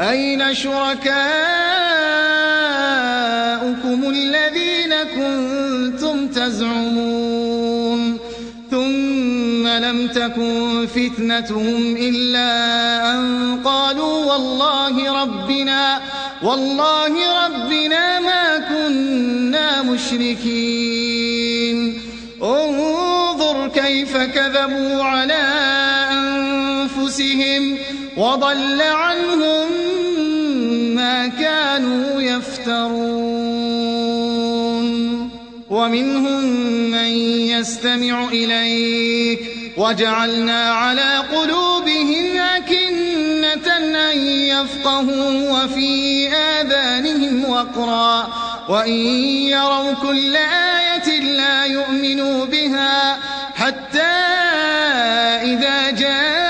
أين شركاؤكم الذين كنتم تزعمون ثم لم تكن فتنتهم إلا أن قالوا والله ربنا والله ربنا ما كنا مشركين. انظر كيف كذبوا على أنفسهم وضل عنهم كانوا يفترون. ومنهم من يستمع إليك. وجعلنا على قلوبهم أكنة أن يفقهوا وفي آذانهم وقرا. وإن يروا كل آية لا يؤمنوا بها حتى إذا جاءوك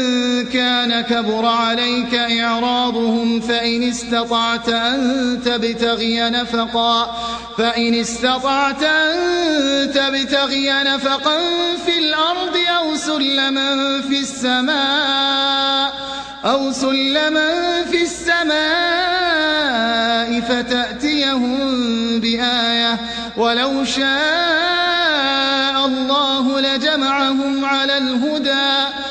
كان كبر عليك إعراضهم فإن استطعت أن تبتغي نفقا فإن استطعت أن تبتغي نفقا في الأرض أو سلما في السماء أو سلما في السماء فتأتيهم بآية. ولو شاء الله لجمعهم على الهدى.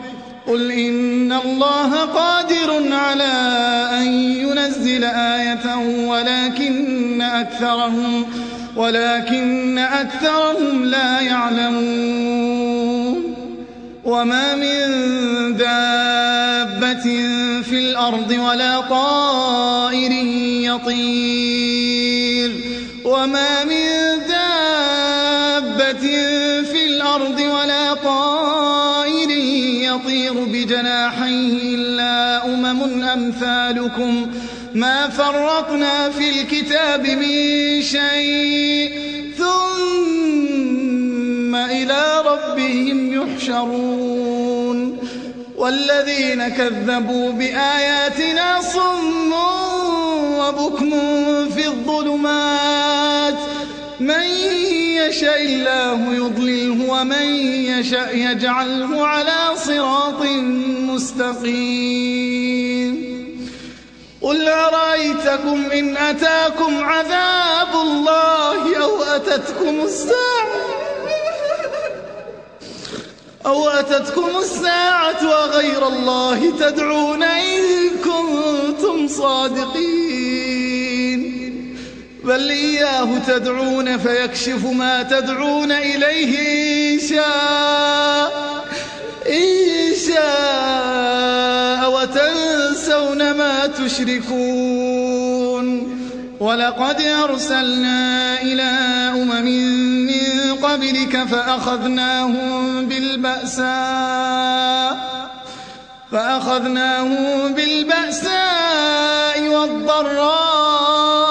قل إن الله قادر على أن ينزل آية ولكن أكثرهم ولكن أكثرهم لا يعلمون. وما من دابة في الأرض ولا طائر يطير. وما من يطير بجناحيه إلا أمم أمثالكم ما فرطنا في الكتاب من شيء. ثم إلى ربهم يحشرون. والذين كذبوا بآياتنا صم وبكم في الظلمات. من يشاء الله يضلله ومن يشاء يجعله على صراط مستقيم. قل أرأيتكم إن أتاكم عذاب الله أو أتتكم الساعة أو أتتكم الساعة وغير الله تدعون إن كنتم صادقين. بل إياه تدعون فيكشف ما تدعون إليه إن شاء إن شاء وتنسون ما تشركون. ولقد أرسلنا إلى أمم من قبلك فأخذناهم بالبأساء فأخذناهم بالبأساء والضراء.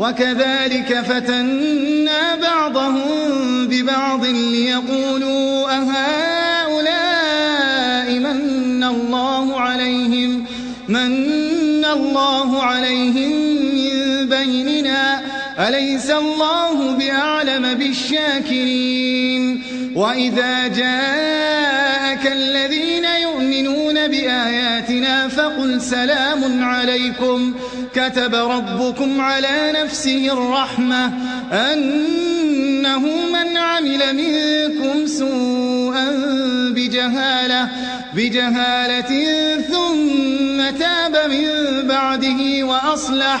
وكذلك فتنا بعضهم ببعض ليقولوا أهؤلاء من الله عليهم من الله عليهم أليس الله بأعلم بالشاكرين؟ وإذا جاءك الذين يؤمنون بآياتنا فقل سلام عليكم. كتب ربكم على نفسه الرحمة أنه من عمل منكم سوءا بجهالة, بجهالة ثم تاب من بعده وأصلح,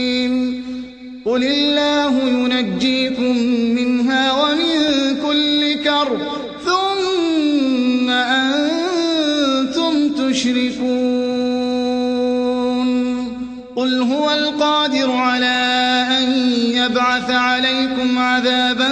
قل الله ينجيكم منها ومن كل كرب ثم أنتم تشركون قل هو القادر على أن يبعث عليكم عذابا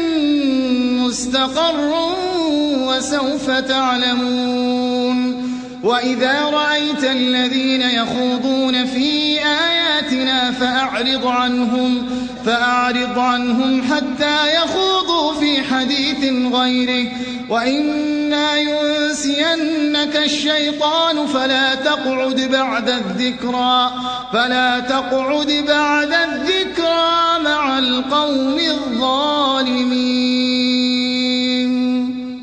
مستقر وسوف تعلمون وإذا رأيت الذين يخوضون في آياتنا فأعرض عنهم فأعرض عنهم حتى يخوضوا في حديث غيره. وإنا ينسينك الشيطان فلا تقعد بعد الذكرى فلا تقعد بعد الذكرى مع القوم الظالمين.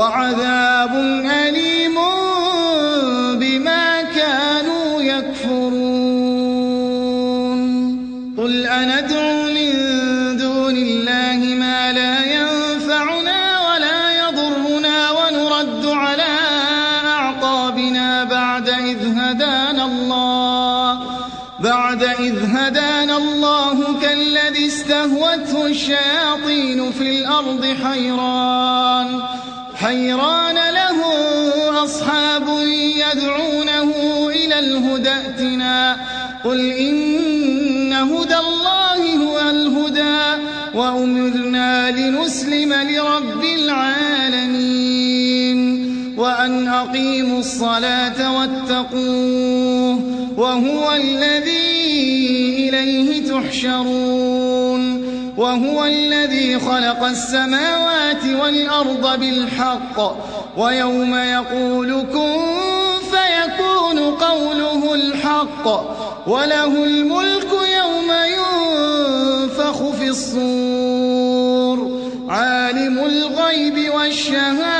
وعذاب أليم أقيموا الصلاة واتقوه وهو الذي إليه تحشرون وهو الذي خلق السماوات والأرض بالحق ويوم يقول كن فيكون قوله الحق وله الملك يوم ينفخ في الصور عالم الغيب والشهادة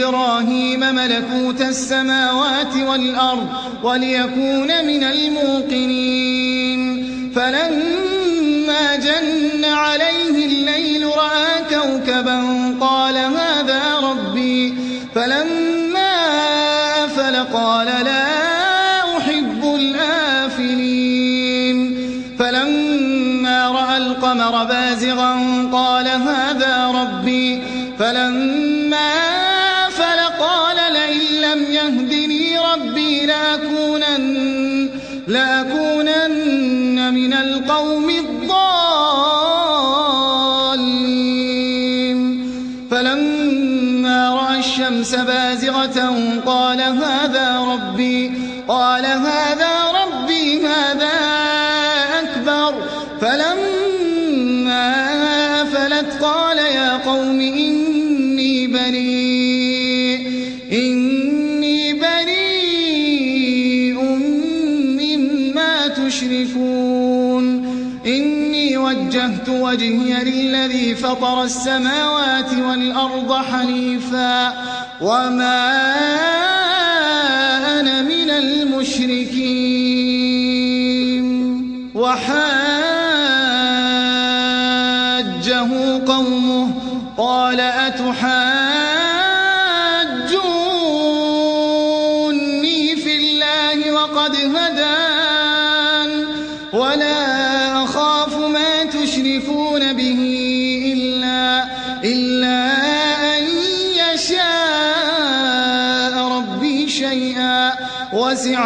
إبراهيم ملكوت السماوات والأرض وليكون من الموقنين. فلما جن عليه الليل رأى كوكبا فطر السماوات والأرض حنيفا وما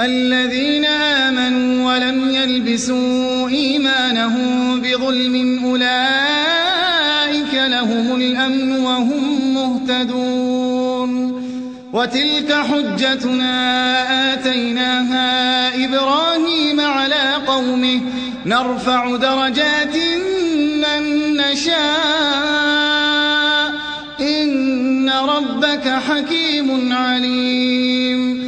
الذين آمنوا ولم يلبسوا إيمانهم بظلم أولئك لهم الأمن وهم مهتدون وتلك حجتنا آتيناها إبراهيم على قومه نرفع درجات من نشاء إن ربك حكيم عليم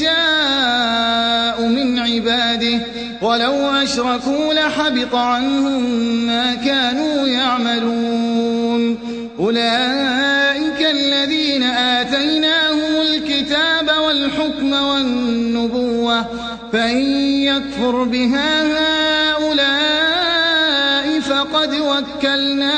يشاء من عباده ولو أشركوا لحبط عنهم ما كانوا يعملون. أولئك الذين آتيناهم الكتاب والحكم والنبوة فإن يكفر بها هؤلاء فقد وكلنا بها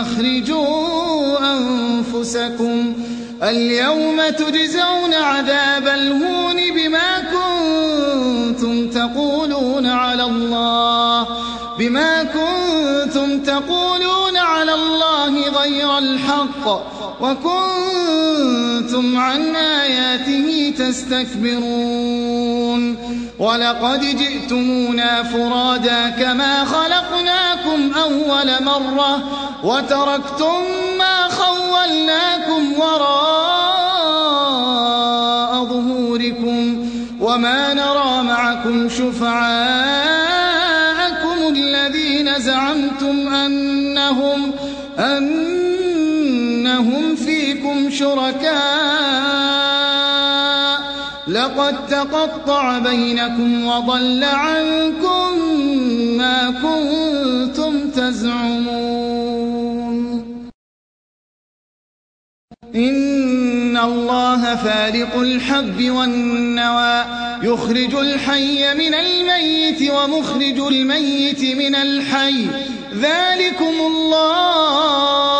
أخرجوا أنفسكم اليوم تجزون عذاب الهون بما كنتم تقولون على الله بما كنتم تقولون على الله غير الحق وكنتم عن آياته تستكبرون ولقد جئتمونا فرادا كما خلقناكم أول مرة وتركتم ما خولناكم وراء ظهوركم وما نرى معكم شفعاءكم الذين زعمتم أنهم أنهم شركاء. لقد تقطع بينكم وضل عنكم ما كنتم تزعمون. إن الله فارق الحب والنوى يخرج الحي من الميت ومخرج الميت من الحي. ذلكم الله.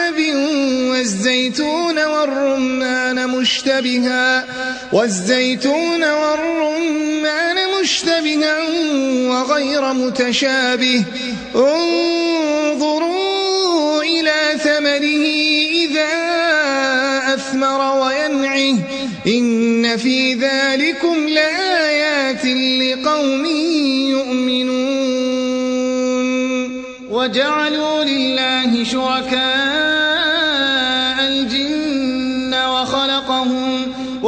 والزيتون والرمان مشتبها والزيتون والرمان مشتبها وغير متشابه. انظروا إلى ثمره إذا أثمر وينعه. إن في ذلكم لآيات لقوم يؤمنون. وجعلوا لله شركاء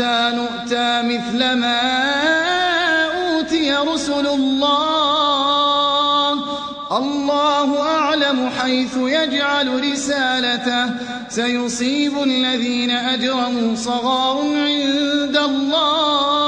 نؤتى مثل ما أوتي رسل الله. الله أعلم حيث يجعل رسالته. سيصيب الذين أجرموا صغار عند الله.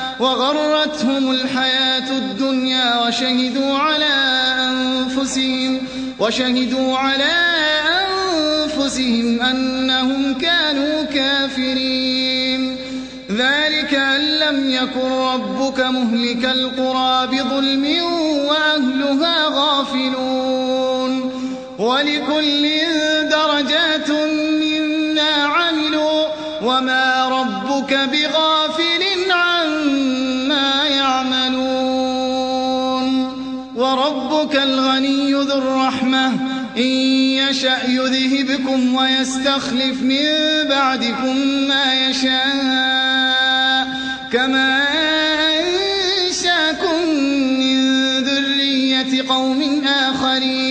وغرتهم الحياة الدنيا وشهدوا على أنفسهم وشهدوا على أنفسهم أنهم كانوا كافرين. ذلك أن لم يكن ربك مهلك القرى بظلم وأهلها غافلون. ولكل درجات مما عملوا وما ربك بغافل الغني ذو الرحمة. إن يشأ يذهبكم ويستخلف من بعدكم ما يشاء. كما أنشأكم من ذرية قوم آخرين.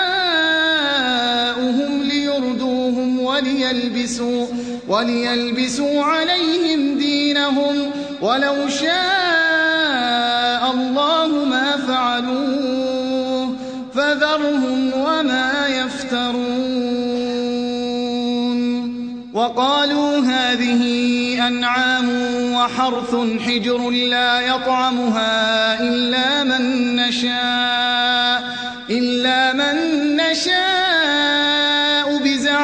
وليلبسوا وليلبسوا عليهم دينهم ولو شاء الله ما فعلوه فذرهم وما يفترون. وقالوا هذه أنعام وحرث حجر لا يطعمها إلا من نشاء إلا من نشاء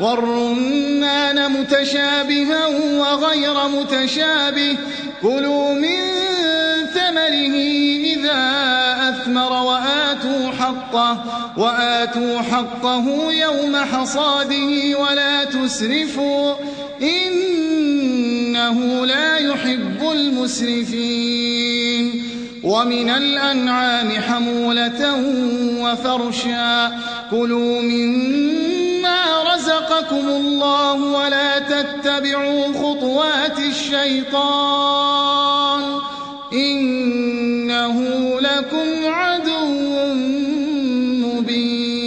والرمان متشابها وغير متشابه. كلوا من ثمره إذا أثمر وآتوا حقه وآتوا حقه يوم حصاده ولا تسرفوا. إنه لا يحب المسرفين. ومن الأنعام حمولة وفرشا. كلوا مما رزقكم الله ولا تتبعوا خطوات الشيطان إنه لكم عدو مبين.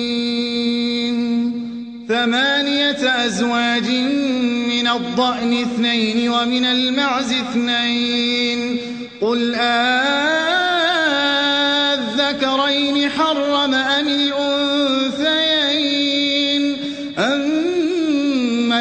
ثمانية أزواج من الضأن اثنين ومن المعز اثنين. قل آذكرين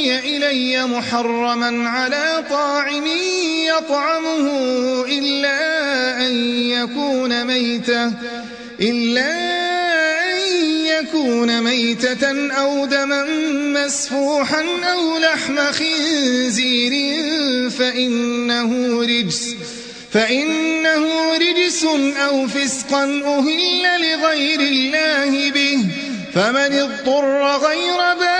أوحي إلي محرما على طاعم يطعمه إلا أن يكون ميتة إلا أن يكون ميتة أو دما مسفوحا أو لحم خنزير فإنه رجس فإنه رجس أو فسقا أهل لغير الله به فمن اضطر غير باغ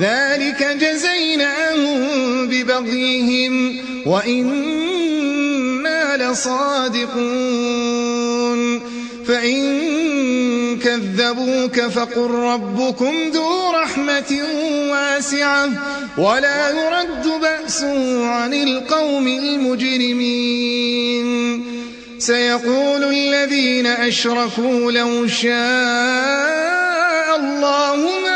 ذلك جزيناهم ببغيهم وإنا لصادقون. فإن كذبوك فقل ربكم ذو رحمة واسعة ولا يرد بأسه عن القوم المجرمين. سيقول الذين أشركوا لو شاء الله ما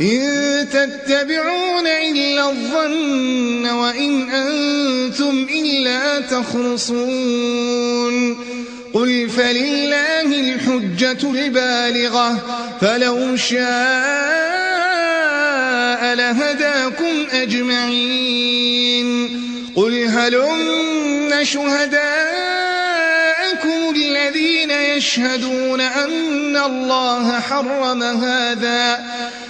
إن تتبعون إلا الظن وإن أنتم إلا تخرصون. قل فلله الحجة البالغة فلو شاء لهداكم أجمعين. قل هلم شهداءكم الذين يشهدون أن الله حرم هذا؟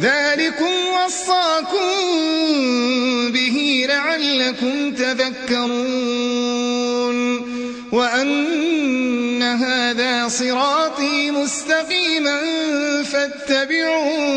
ذلكم وصاكم به لعلكم تذكرون وأن هذا صراطي مستقيما فاتبعوه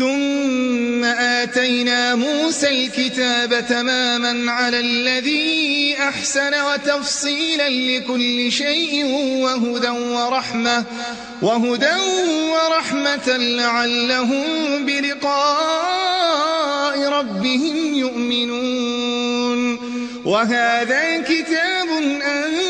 ثم آتينا موسى الكتاب تماما على الذي أحسن وتفصيلا لكل شيء وهدى ورحمة وهدى ورحمة لعلهم بلقاء ربهم يؤمنون. وهذا كتاب أنزلناه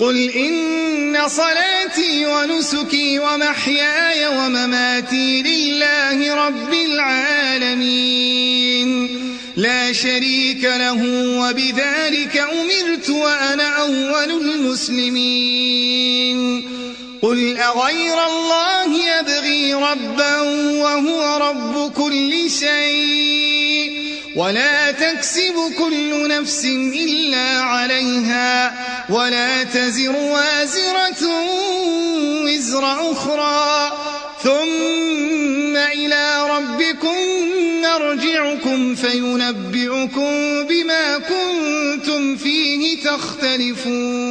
قل إن صلاتي ونسكي ومحياي ومماتي لله رب العالمين. لا شريك له وبذلك أمرت وأنا أول المسلمين. قل أغير الله يبغي ربا وهو رب كل شيء. ولا تكسب كل نفس إلا عليها ولا تزر وازرة وزر أخرى ثم إلى ربكم مرجعكم فينبئكم بما كنتم فيه تختلفون